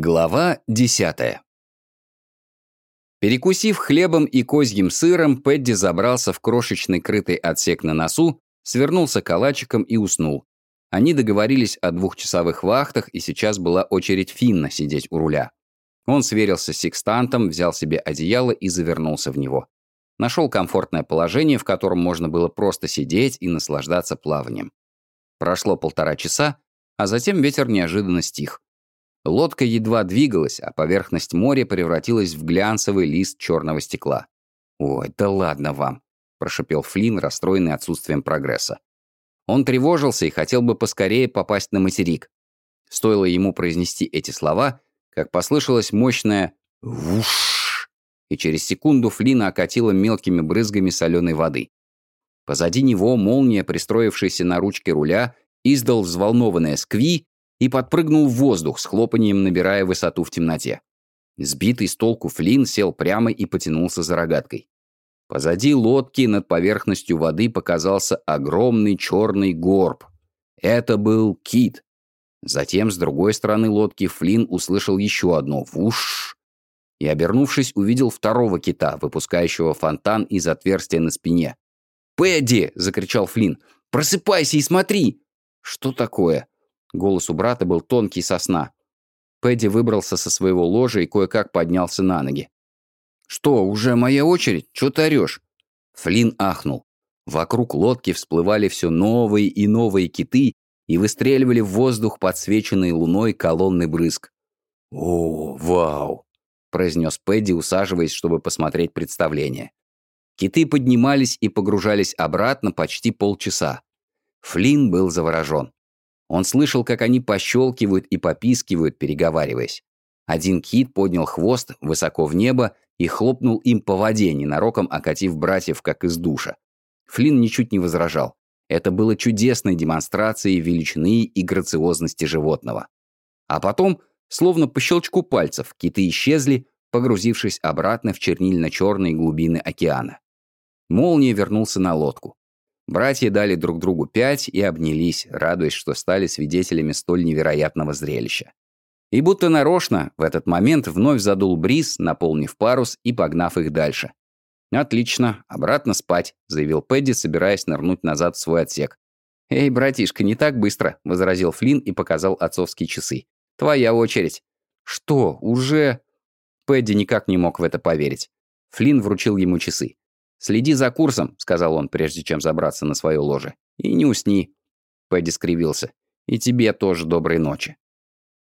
Глава десятая. Перекусив хлебом и козьим сыром, Пэдди забрался в крошечный крытый отсек на носу, свернулся калачиком и уснул. Они договорились о двухчасовых вахтах, и сейчас была очередь Финна сидеть у руля. Он сверился с секстантом, взял себе одеяло и завернулся в него. Нашел комфортное положение, в котором можно было просто сидеть и наслаждаться плаванием. Прошло полтора часа, а затем ветер неожиданно стих. Лодка едва двигалась, а поверхность моря превратилась в глянцевый лист черного стекла. «Ой, да ладно вам», – прошипел Флинн, расстроенный отсутствием прогресса. Он тревожился и хотел бы поскорее попасть на материк. Стоило ему произнести эти слова, как послышалось мощное «вуш», и через секунду Флина окатило мелкими брызгами соленой воды. Позади него молния, пристроившаяся на ручке руля, издал взволнованное скви и подпрыгнул в воздух с хлопанием, набирая высоту в темноте. Сбитый с толку Флинн сел прямо и потянулся за рогаткой. Позади лодки над поверхностью воды показался огромный черный горб. Это был кит. Затем с другой стороны лодки Флинн услышал еще одно «вуш» и, обернувшись, увидел второго кита, выпускающего фонтан из отверстия на спине. «Пэдди!» — закричал Флинн. «Просыпайся и смотри!» «Что такое?» Голос у брата был тонкий сосна. Пэдди выбрался со своего ложа и кое-как поднялся на ноги. «Что, уже моя очередь? Чё ты орёшь?» Флинн ахнул. Вокруг лодки всплывали все новые и новые киты и выстреливали в воздух подсвеченной луной колонны брызг. «О, вау!» – произнес Пэдди, усаживаясь, чтобы посмотреть представление. Киты поднимались и погружались обратно почти полчаса. Флинн был заворожен. Он слышал, как они пощелкивают и попискивают, переговариваясь. Один кит поднял хвост высоко в небо и хлопнул им по воде, ненароком окатив братьев, как из душа. Флинн ничуть не возражал. Это было чудесной демонстрацией величины и грациозности животного. А потом, словно по щелчку пальцев, киты исчезли, погрузившись обратно в чернильно-черные глубины океана. Молния вернулся на лодку. Братья дали друг другу пять и обнялись, радуясь, что стали свидетелями столь невероятного зрелища. И будто нарочно в этот момент вновь задул бриз, наполнив парус и погнав их дальше. «Отлично, обратно спать», — заявил Пэдди, собираясь нырнуть назад в свой отсек. «Эй, братишка, не так быстро», — возразил Флинн и показал отцовские часы. «Твоя очередь». «Что, уже?» Пэдди никак не мог в это поверить. Флинн вручил ему часы. «Следи за курсом», — сказал он, прежде чем забраться на свое ложе. «И не усни». Пэдди скривился. «И тебе тоже доброй ночи».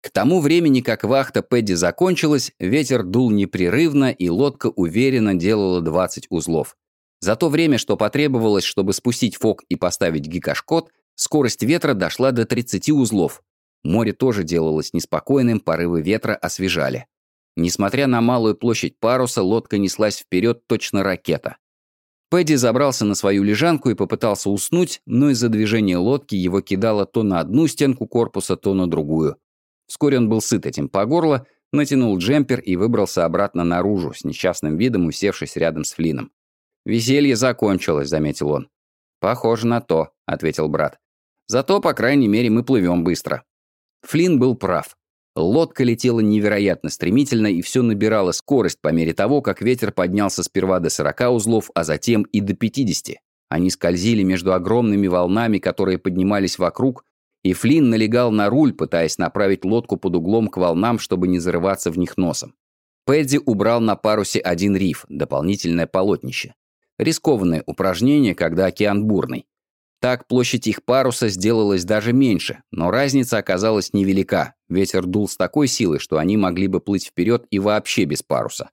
К тому времени, как вахта Пэдди закончилась, ветер дул непрерывно, и лодка уверенно делала 20 узлов. За то время, что потребовалось, чтобы спустить фок и поставить гикашкот, скорость ветра дошла до 30 узлов. Море тоже делалось неспокойным, порывы ветра освежали. Несмотря на малую площадь паруса, лодка неслась вперед точно ракета. Пэдди забрался на свою лежанку и попытался уснуть, но из-за движения лодки его кидало то на одну стенку корпуса, то на другую. Вскоре он был сыт этим по горло, натянул джемпер и выбрался обратно наружу, с несчастным видом усевшись рядом с Флином. «Веселье закончилось», — заметил он. «Похоже на то», — ответил брат. «Зато, по крайней мере, мы плывем быстро». Флинн был прав. Лодка летела невероятно стремительно и все набирала скорость по мере того, как ветер поднялся сперва до 40 узлов, а затем и до 50. Они скользили между огромными волнами, которые поднимались вокруг, и Флинн налегал на руль, пытаясь направить лодку под углом к волнам, чтобы не зарываться в них носом. Пэдди убрал на парусе один риф, дополнительное полотнище. Рискованное упражнение, когда океан бурный. Так площадь их паруса сделалась даже меньше, но разница оказалась невелика. Ветер дул с такой силой, что они могли бы плыть вперед и вообще без паруса.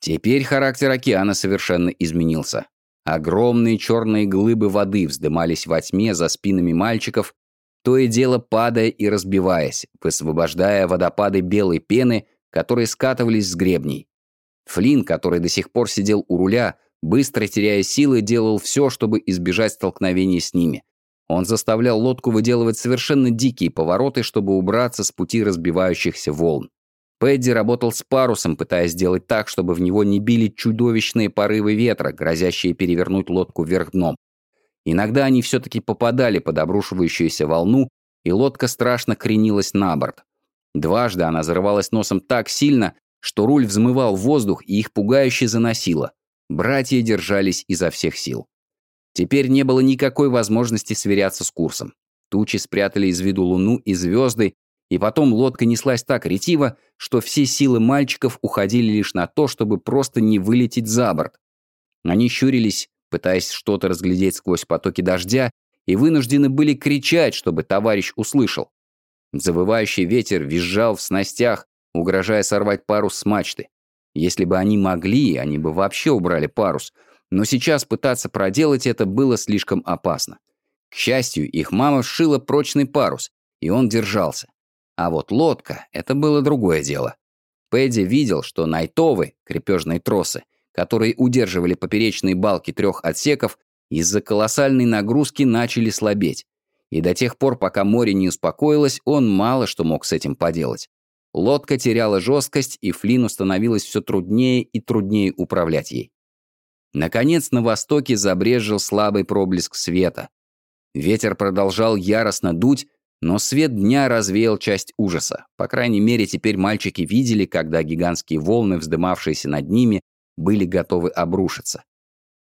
Теперь характер океана совершенно изменился. Огромные черные глыбы воды вздымались во тьме за спинами мальчиков, то и дело падая и разбиваясь, высвобождая водопады белой пены, которые скатывались с гребней. Флинн, который до сих пор сидел у руля, Быстро теряя силы, делал все, чтобы избежать столкновений с ними. Он заставлял лодку выделывать совершенно дикие повороты, чтобы убраться с пути разбивающихся волн. Пэдди работал с парусом, пытаясь сделать так, чтобы в него не били чудовищные порывы ветра, грозящие перевернуть лодку вверх дном. Иногда они все-таки попадали под обрушивающуюся волну, и лодка страшно кренилась на борт. Дважды она зарывалась носом так сильно, что руль взмывал воздух и их пугающе заносило. Братья держались изо всех сил. Теперь не было никакой возможности сверяться с курсом. Тучи спрятали из виду луну и звезды, и потом лодка неслась так ретиво, что все силы мальчиков уходили лишь на то, чтобы просто не вылететь за борт. Они щурились, пытаясь что-то разглядеть сквозь потоки дождя, и вынуждены были кричать, чтобы товарищ услышал. Завывающий ветер визжал в снастях, угрожая сорвать парус с мачты. Если бы они могли, они бы вообще убрали парус, но сейчас пытаться проделать это было слишком опасно. К счастью, их мама сшила прочный парус, и он держался. А вот лодка — это было другое дело. Пэдди видел, что найтовы, крепежные тросы, которые удерживали поперечные балки трех отсеков, из-за колоссальной нагрузки начали слабеть. И до тех пор, пока море не успокоилось, он мало что мог с этим поделать. Лодка теряла жесткость, и Флину становилось все труднее и труднее управлять ей. Наконец, на востоке забрежил слабый проблеск света. Ветер продолжал яростно дуть, но свет дня развеял часть ужаса. По крайней мере, теперь мальчики видели, когда гигантские волны, вздымавшиеся над ними, были готовы обрушиться.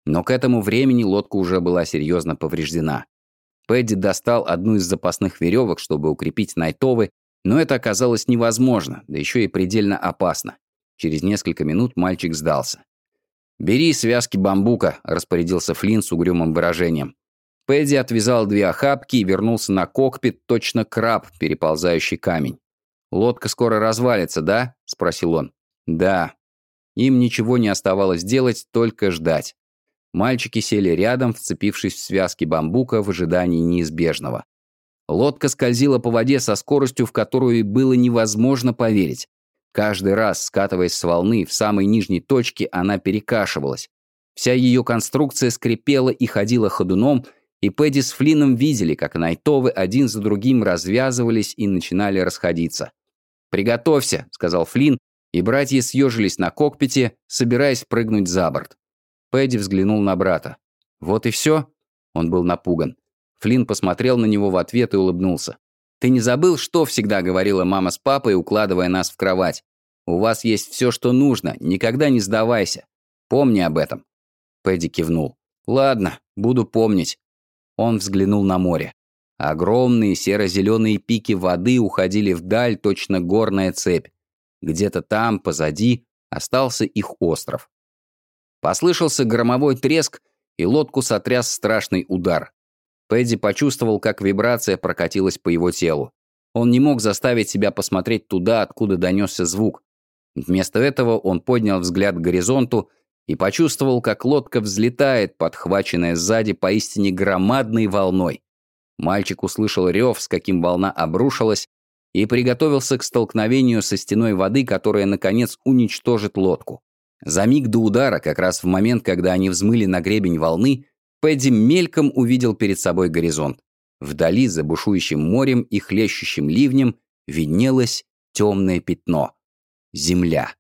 Но к этому времени лодка уже была серьезно повреждена. Пэдди достал одну из запасных веревок, чтобы укрепить Найтовы, но это оказалось невозможно, да еще и предельно опасно. Через несколько минут мальчик сдался. «Бери связки бамбука», — распорядился Флинн с угрюмым выражением. Пэдди отвязал две охапки и вернулся на кокпит, точно краб, переползающий камень. «Лодка скоро развалится, да?» — спросил он. «Да». Им ничего не оставалось делать, только ждать. Мальчики сели рядом, вцепившись в связки бамбука в ожидании неизбежного. Лодка скользила по воде со скоростью, в которую было невозможно поверить. Каждый раз, скатываясь с волны в самой нижней точке, она перекашивалась. Вся ее конструкция скрипела и ходила ходуном, и Пэдди с Флином видели, как найтовы один за другим развязывались и начинали расходиться. «Приготовься», — сказал Флин, и братья съежились на кокпите, собираясь прыгнуть за борт. Пэдди взглянул на брата. «Вот и все?» Он был напуган. Флинн посмотрел на него в ответ и улыбнулся. «Ты не забыл, что всегда говорила мама с папой, укладывая нас в кровать? У вас есть все, что нужно, никогда не сдавайся. Помни об этом». Пэдди кивнул. «Ладно, буду помнить». Он взглянул на море. Огромные серо-зеленые пики воды уходили вдаль, точно горная цепь. Где-то там, позади, остался их остров. Послышался громовой треск, и лодку сотряс страшный удар. Пэдди почувствовал, как вибрация прокатилась по его телу. Он не мог заставить себя посмотреть туда, откуда донесся звук. Вместо этого он поднял взгляд к горизонту и почувствовал, как лодка взлетает, подхваченная сзади поистине громадной волной. Мальчик услышал рев, с каким волна обрушилась, и приготовился к столкновению со стеной воды, которая, наконец, уничтожит лодку. За миг до удара, как раз в момент, когда они взмыли на гребень волны, Пэдди мельком увидел перед собой горизонт. Вдали, за бушующим морем и хлещущим ливнем, виднелось темное пятно. Земля.